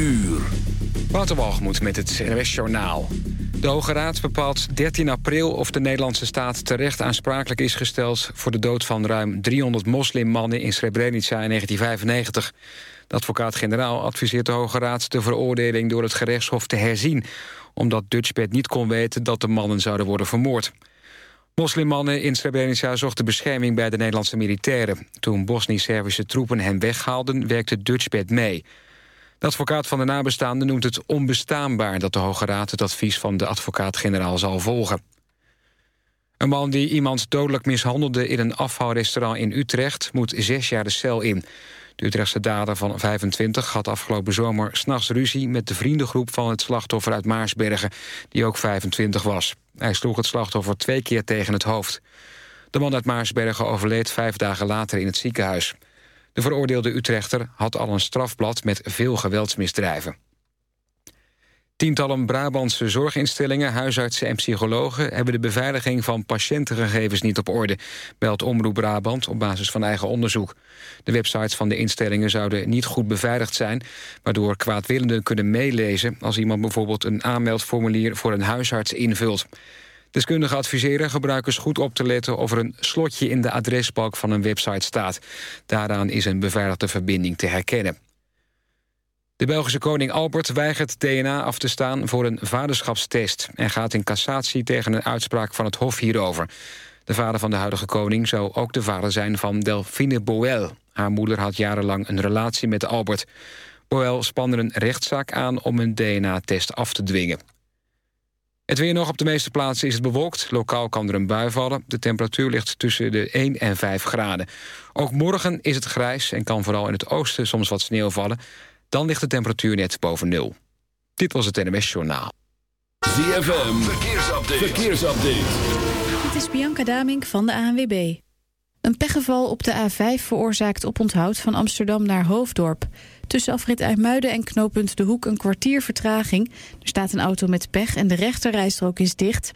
uur. Waterwalgemoed met het NWS Journaal. De Hoge Raad bepaalt 13 april of de Nederlandse staat terecht aansprakelijk is gesteld... voor de dood van ruim 300 moslimmannen in Srebrenica in 1995. De advocaat-generaal adviseert de Hoge Raad de veroordeling door het gerechtshof te herzien... omdat Dutchbed niet kon weten dat de mannen zouden worden vermoord. Moslimmannen in Srebrenica zochten bescherming bij de Nederlandse militairen. Toen Bosnisch-Servische troepen hen weghaalden, werkte Dutchbed mee... De advocaat van de nabestaanden noemt het onbestaanbaar... dat de Hoge Raad het advies van de advocaat-generaal zal volgen. Een man die iemand dodelijk mishandelde in een afhaalrestaurant in Utrecht... moet zes jaar de cel in. De Utrechtse dader van 25 had afgelopen zomer s'nachts ruzie... met de vriendengroep van het slachtoffer uit Maarsbergen... die ook 25 was. Hij sloeg het slachtoffer twee keer tegen het hoofd. De man uit Maarsbergen overleed vijf dagen later in het ziekenhuis. De veroordeelde Utrechter had al een strafblad met veel geweldsmisdrijven. Tientallen Brabantse zorginstellingen, huisartsen en psychologen... hebben de beveiliging van patiëntengegevens niet op orde... meldt Omroep Brabant op basis van eigen onderzoek. De websites van de instellingen zouden niet goed beveiligd zijn... waardoor kwaadwillenden kunnen meelezen... als iemand bijvoorbeeld een aanmeldformulier voor een huisarts invult. Deskundigen adviseren gebruikers goed op te letten... of er een slotje in de adresbalk van een website staat. Daaraan is een beveiligde verbinding te herkennen. De Belgische koning Albert weigert DNA af te staan voor een vaderschapstest... en gaat in cassatie tegen een uitspraak van het Hof hierover. De vader van de huidige koning zou ook de vader zijn van Delphine Boel. Haar moeder had jarenlang een relatie met Albert. Boel spande een rechtszaak aan om een DNA-test af te dwingen. Het weer nog op de meeste plaatsen is het bewolkt. Lokaal kan er een bui vallen. De temperatuur ligt tussen de 1 en 5 graden. Ook morgen is het grijs en kan vooral in het oosten soms wat sneeuw vallen. Dan ligt de temperatuur net boven nul. Dit was het NMS Journaal. ZFM, verkeersupdate. verkeersupdate. Het is Bianca Damink van de ANWB. Een pechgeval op de A5 veroorzaakt oponthoud van Amsterdam naar Hoofddorp. Tussen afrit IJmuiden en knooppunt De Hoek een kwartier vertraging. Er staat een auto met pech en de rechterrijstrook is dicht.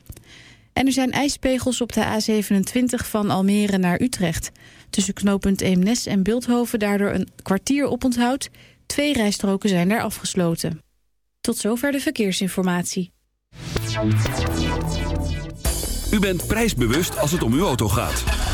En er zijn ijspegels op de A27 van Almere naar Utrecht. Tussen knooppunt Eemnes en Beeldhoven daardoor een kwartier oponthoud. Twee rijstroken zijn daar afgesloten. Tot zover de verkeersinformatie. U bent prijsbewust als het om uw auto gaat.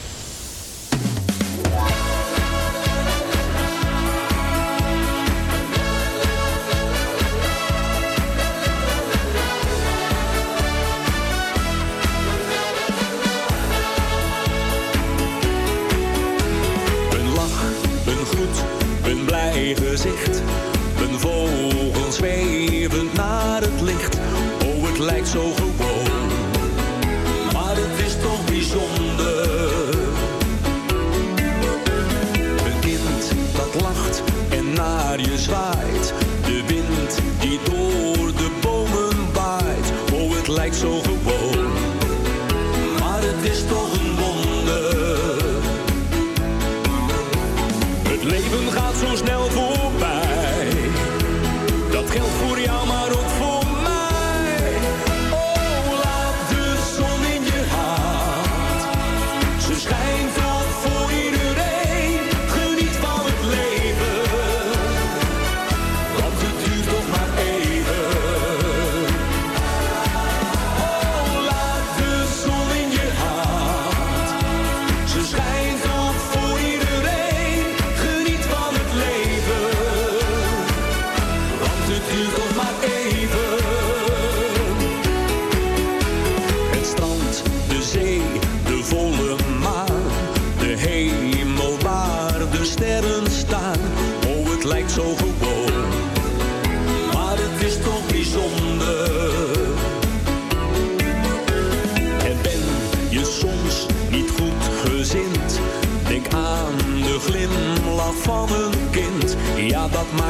gezicht. Een vogel zwevend naar het licht. Oh, het lijkt zo goed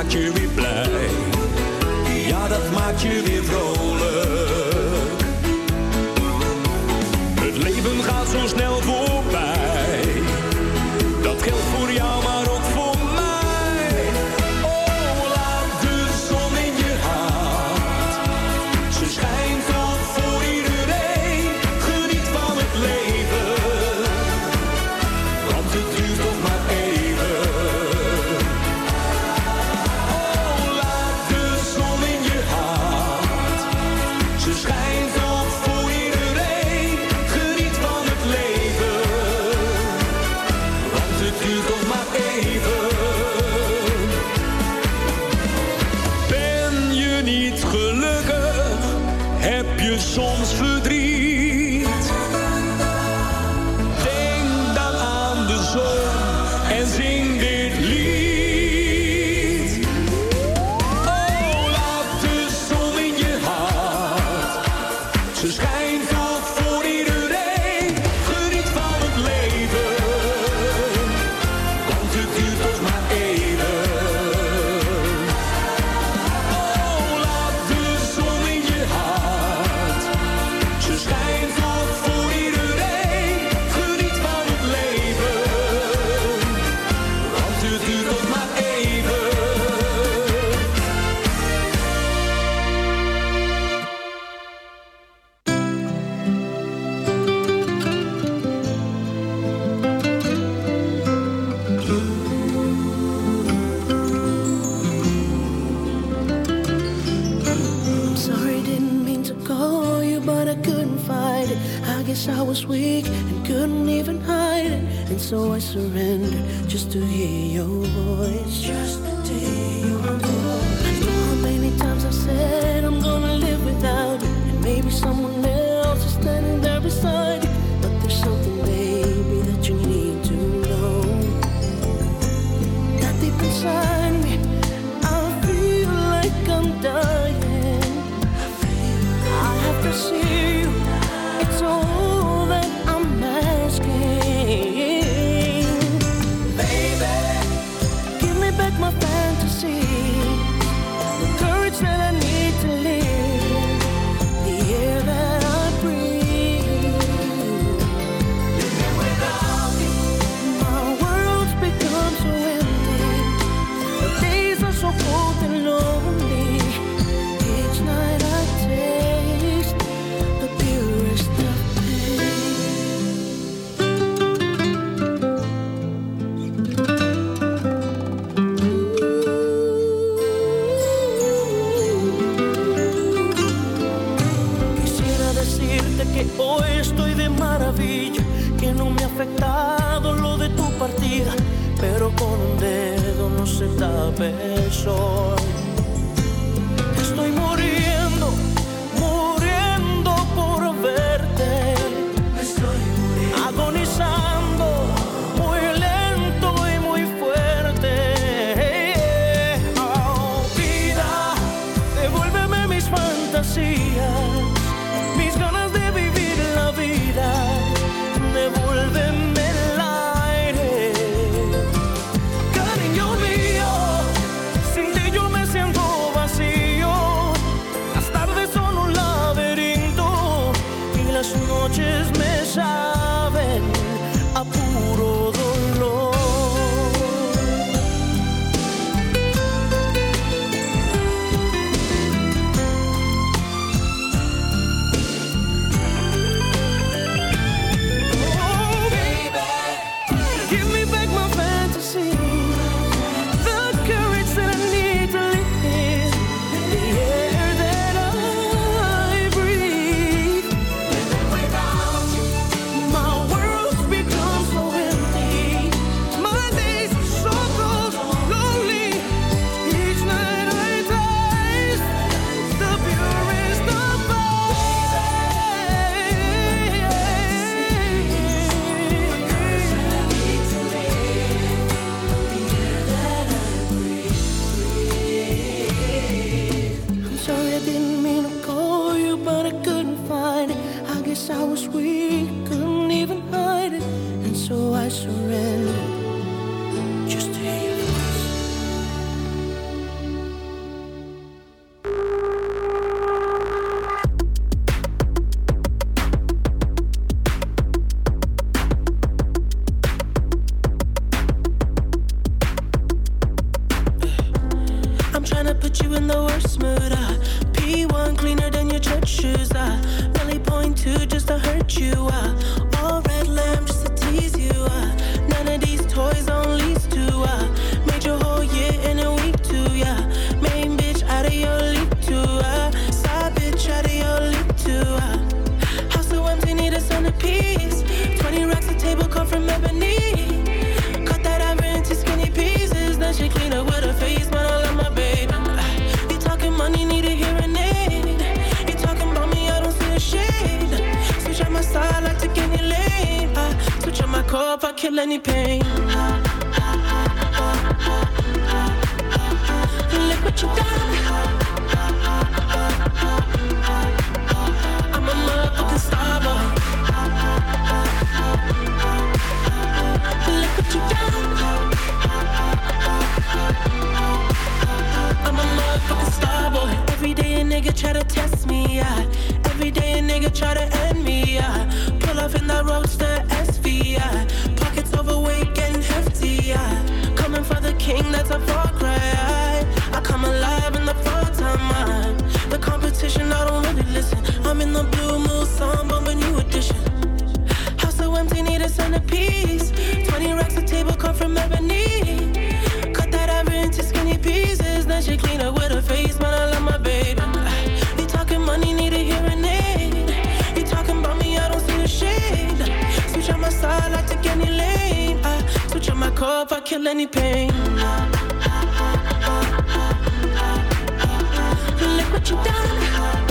mercury. Ze schijnt op voor iedereen, geniet van het leven. Want het duurt toch maar even. Ben je niet gelukkig, heb je soms nigga try to test me, yeah. Every day a nigga try to end me, yeah. Pull up in that roadster SV, yeah. Pockets overweight, getting hefty, yeah. Coming for the king, that's a far cry. I come alive I'll kill any pain. Look what you've done.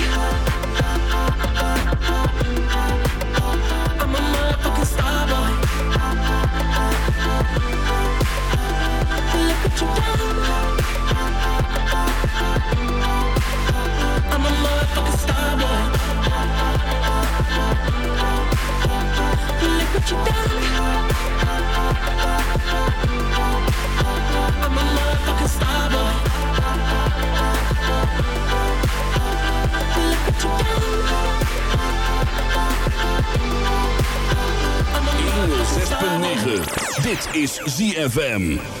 Dit is ZFM.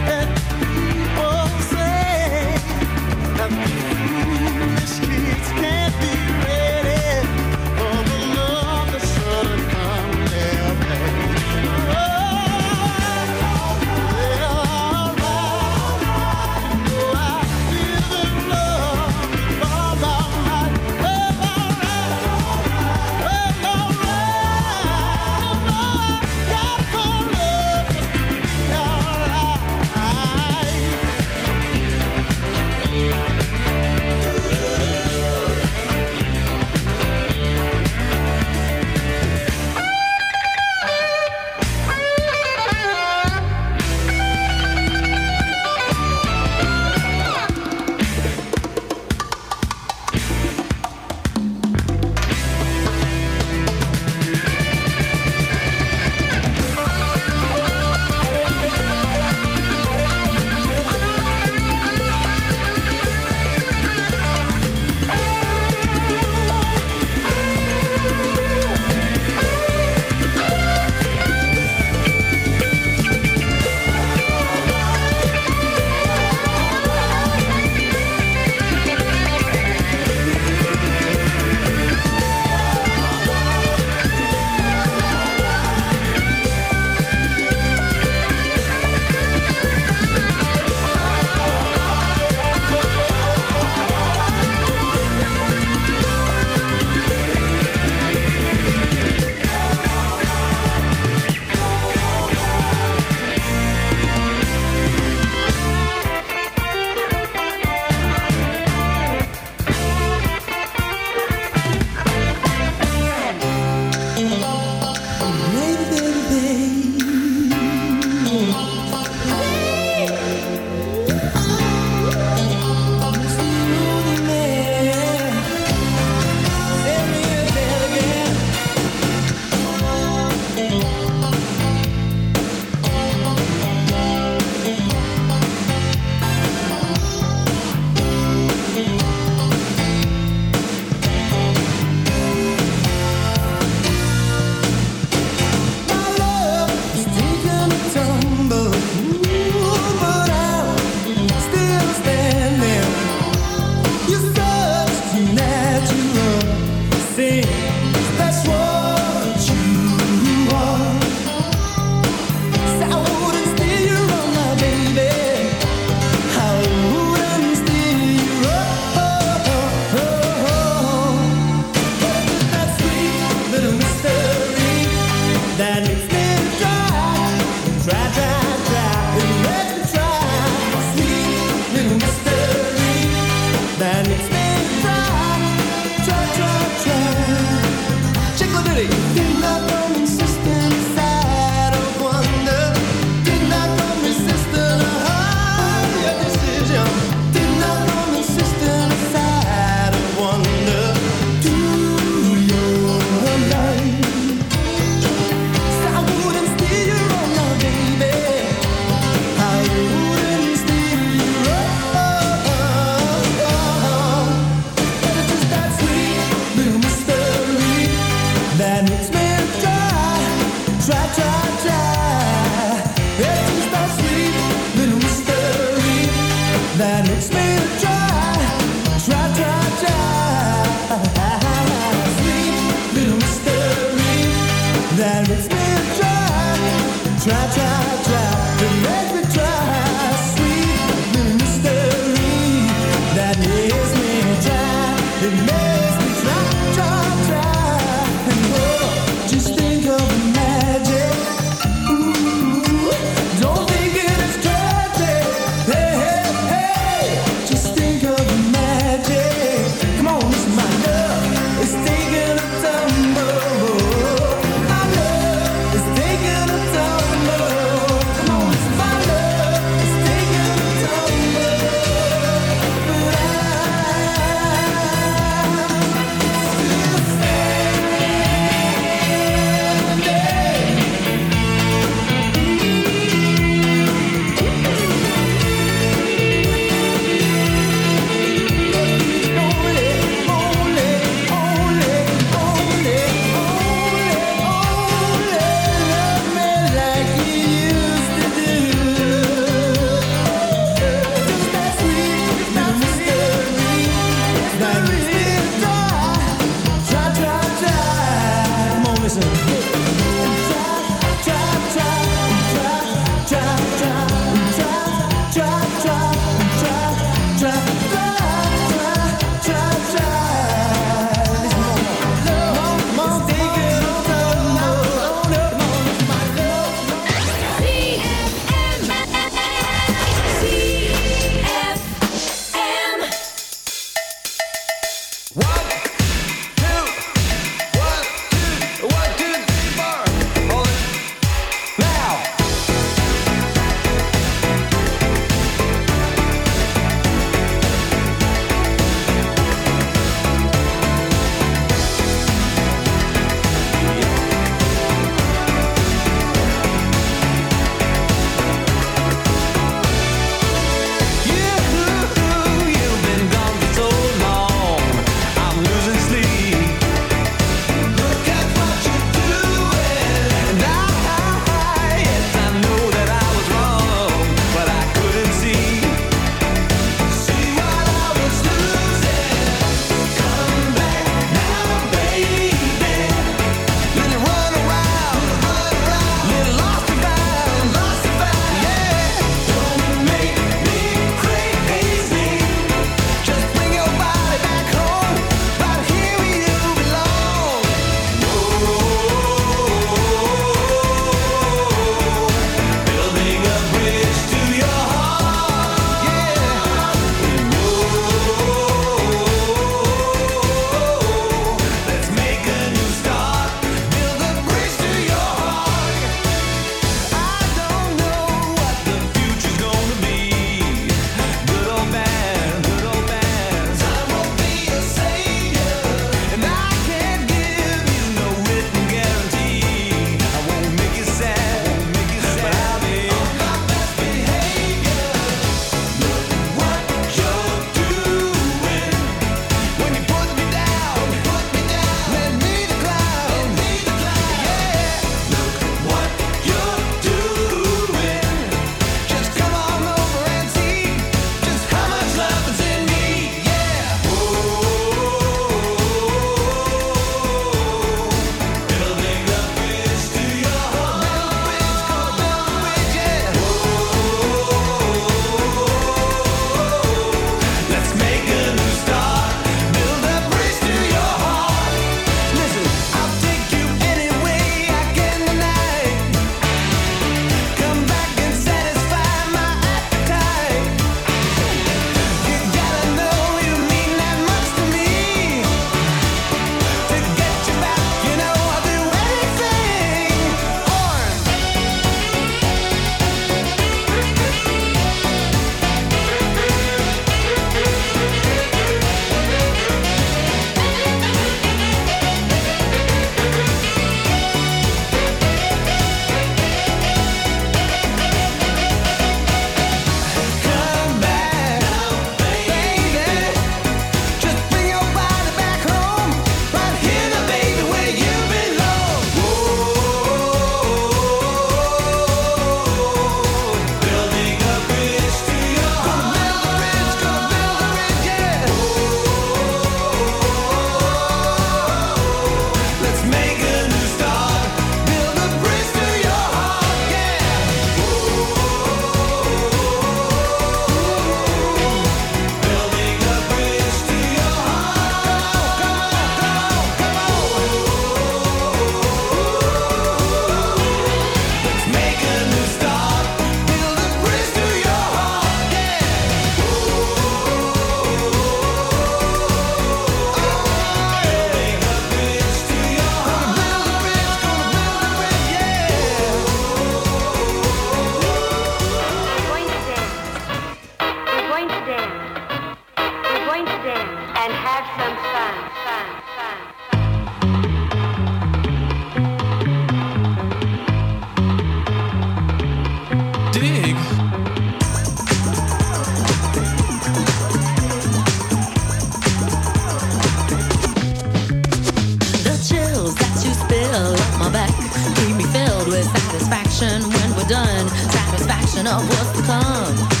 satisfaction when we're done, satisfaction of what's to come.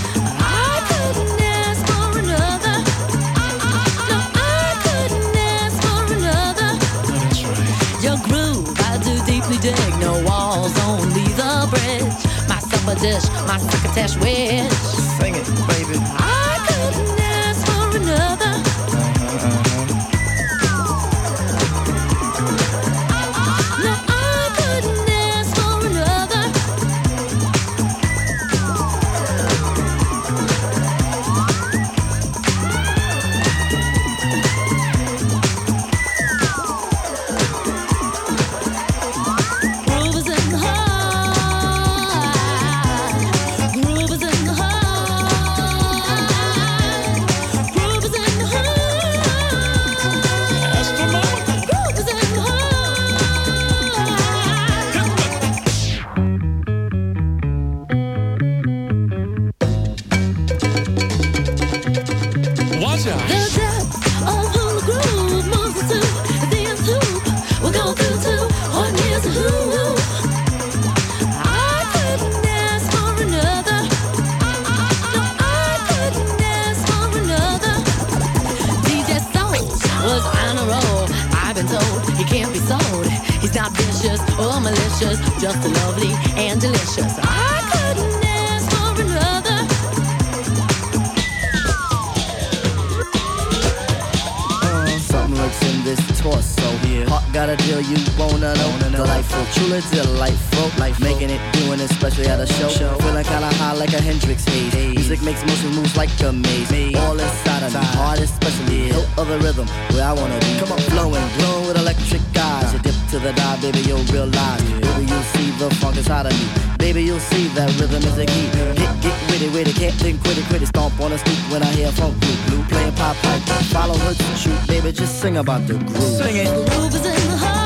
dig no walls, only the bridge. My supper dish, my succotash wish. Sing it, baby. phase. Music makes motion moves like a maze. All inside of me, heart is special. especially. of the rhythm where I wanna be. Come on, flowing, glowing with electric eyes. Uh. You dip to the dive, baby, you'll realize. Baby, you'll see the funk inside of me. Baby, you'll see that rhythm is a key. Get, get with it, with it, can't think, quit it, quit it. Stomp on the stoop when I hear funk blue, blue. Playing pop pipe, follow her to shoot. Baby, just sing about the groove. Sing it. The groove is in the heart.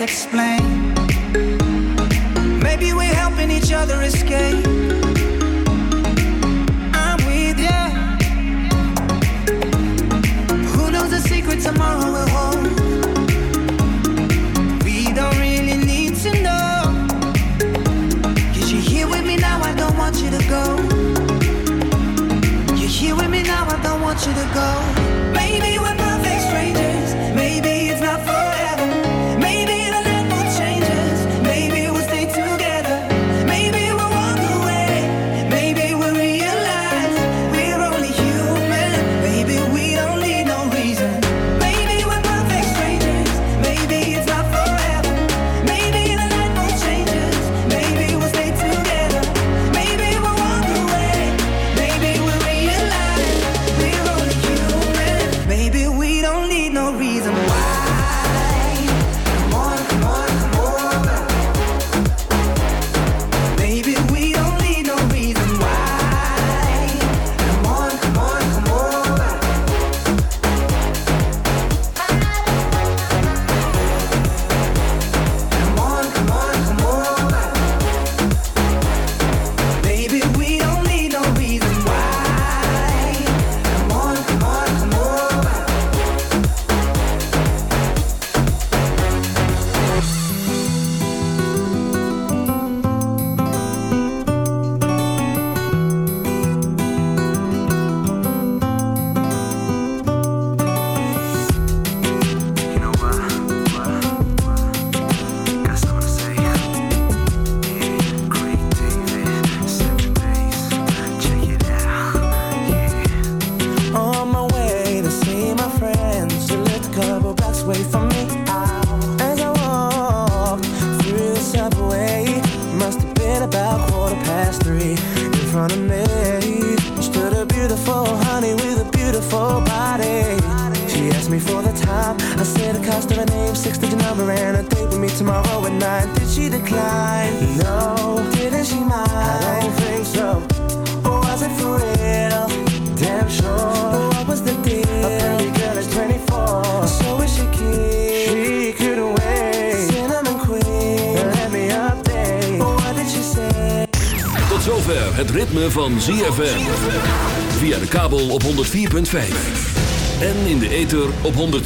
explain. don't need no reason why.